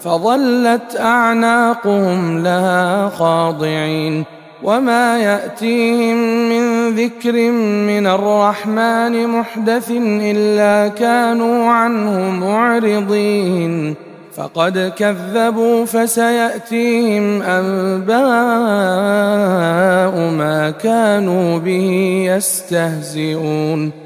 فظلت أعناقهم لها خاضعين وما يأتيهم من ذكر من الرحمن محدث إلا كانوا عنه معرضين فقد كذبوا فسيأتيهم أنباء ما كانوا به يستهزئون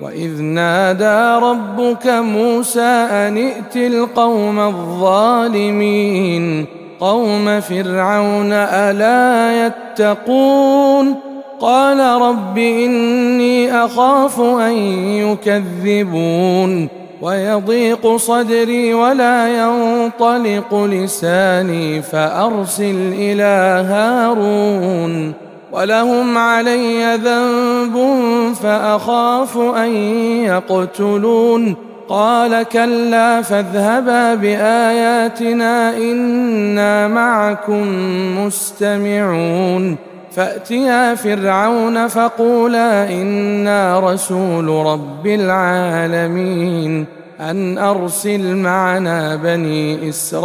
واذ نادى ربك موسى ان ائت القوم الظالمين قوم فرعون الا يتقون قال رب اني اخاف ان يكذبون ويضيق صدري ولا ينطلق لساني فارسل إلى هارون ولهم علي ذنب فأخاف أن يقتلون. قال كلا فاذهبا بآياتنا إنا معكم مستمعون. فأتيا فرعون فقولا إنا رسول رب العالمين. أن أرسل معنا بني إسرائيل.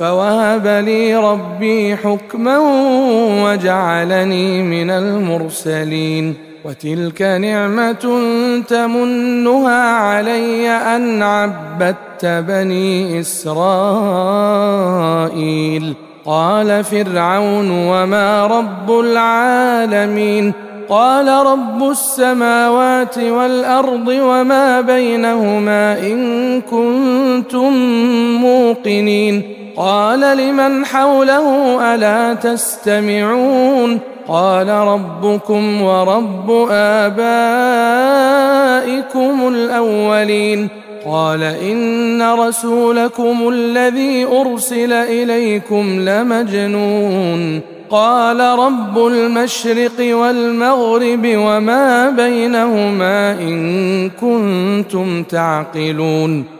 فوهب لي ربي حكما وجعلني من المرسلين. وتلك نعمة تمنها علي أن عبدت بني إسرائيل. قال فرعون وما رب العالمين. قال رب السماوات والأرض وما بينهما إن كنتم موقنين. قال لمن حوله ألا تستمعون قال ربكم ورب آبائكم الأولين قال إن رسولكم الذي أرسل إليكم لمجنون قال رب المشرق والمغرب وما بينهما إن كنتم تعقلون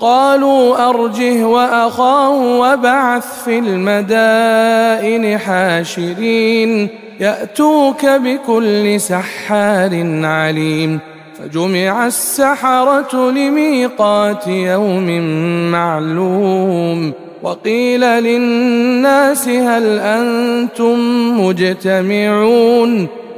قالوا أرجه وأخاه وبعث في المدائن حاشرين يأتوك بكل سحار عليم فجمع السحرة لميقات يوم معلوم وقيل للناس هل أنتم مجتمعون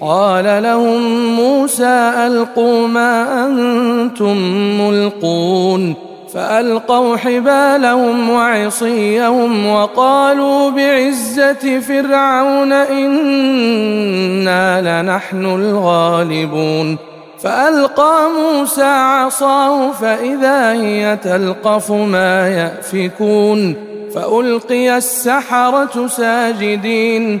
قال لهم موسى ألقوا ما أنتم ملقون فألقوا حبالهم وعصيهم وقالوا بعزة فرعون إنا لنحن الغالبون فألقى موسى عصاه فإذا هي تلقف ما يأفكون فألقي السحرة ساجدين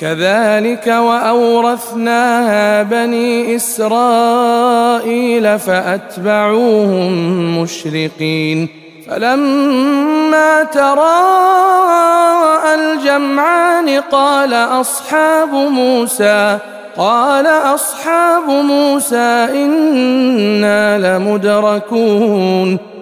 كذلك وأورثناها بني إسرائيل فأتبعوهم مشرقين. فلما تراءى الجمعان قال أصحاب موسى قال أصحاب موسى إنا لمدركون.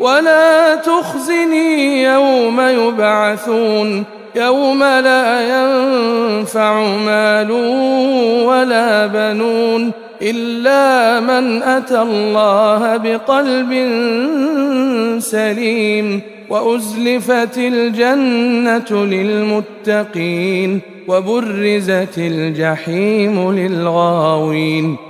ولا تخزني يوم يبعثون يوم لا ينفع مال ولا بنون إلا من أتى الله بقلب سليم وأزلفت الجنة للمتقين وبرزت الجحيم للغاوين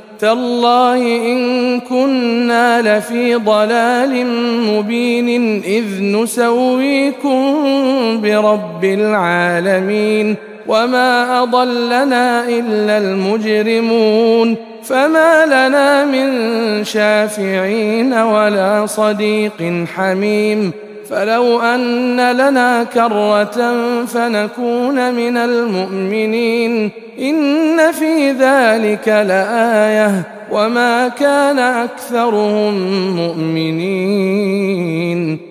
تالله إن كنا لفي ضلال مبين إذ نسويكم برب العالمين وما أضلنا إلا المجرمون فما لنا من شافعين ولا صديق حميم فلو أن لنا كرة فنكون من المؤمنين إن في ذلك لآية وما كان أكثرهم مؤمنين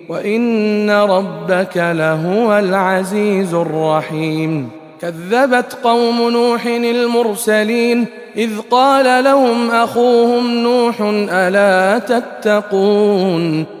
وإن ربك لهو العزيز الرحيم كذبت قوم نوح المرسلين إذ قال لهم أخوهم نوح ألا تتقون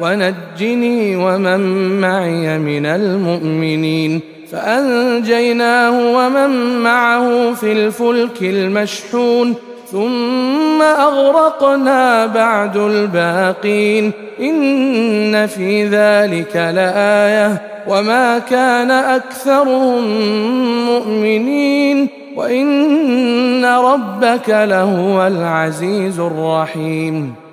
ونجني ومن معي من المؤمنين فأنجيناه ومن معه في الفلك المشحون ثم أغرقنا بعد الباقين إن في ذلك لآية وما كان أكثرهم مؤمنين وإن ربك لهو العزيز الرحيم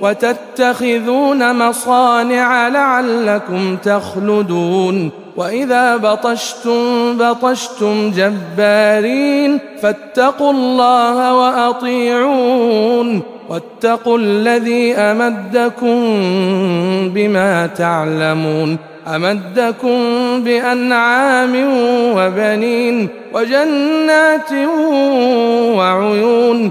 وتتخذون مصانع لعلكم تخلدون. وإذا بطشتم بطشتم جبارين فاتقوا الله وأطيعون. واتقوا الذي أمدكم بما تعلمون. أمدكم بأنعام وبنين وجنات وعيون.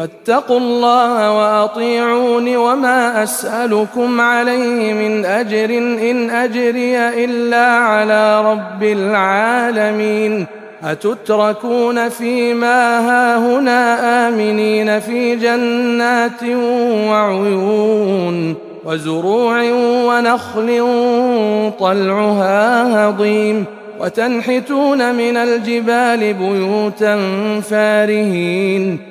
فاتقوا الله وأطيعون وما أسألكم عليه من أجر إن أجري إلا على رب العالمين أتتركون فيما هاهنا آمنين في جنات وعيون وزروع ونخل طلعها هضيم وتنحتون من الجبال بيوتا فارهين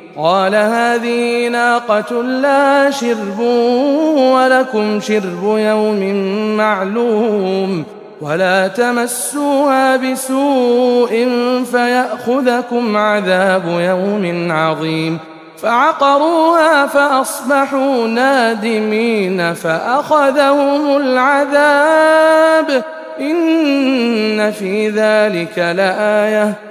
قال هذه ناقة لا شرب ولكم شرب يوم معلوم ولا تمسوها بسوء فيأخذكم عذاب يوم عظيم فعقروها فأصبحوا نادمين فأخذهم العذاب إن في ذلك لآية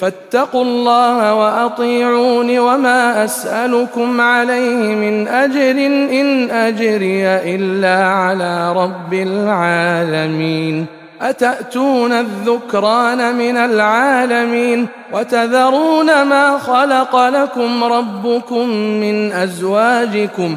فاتقوا الله وأطيعون وما أسألكم عليه من أجر إن أجري إلا على رب العالمين. أتأتون الذكران من العالمين؟ وتذرون ما خلق لكم ربكم من أزواجكم؟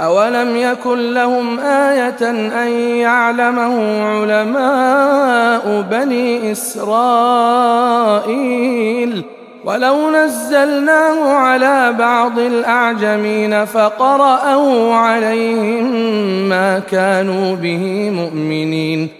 أولم يكن لهم آية أن يعلمه علماء بني إسرائيل ولو نزلناه على بعض الأعجمين فقرأوا عليهم ما كانوا به مؤمنين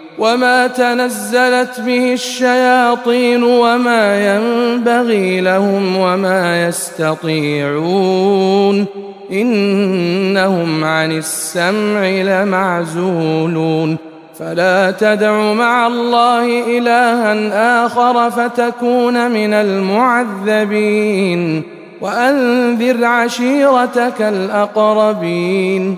وما تنزلت به الشياطين وما ينبغي لهم وما يستطيعون انهم عن السمع لمعزولون فلا تدع مع الله الها اخر فتكون من المعذبين وانذر عشيرتك الاقربين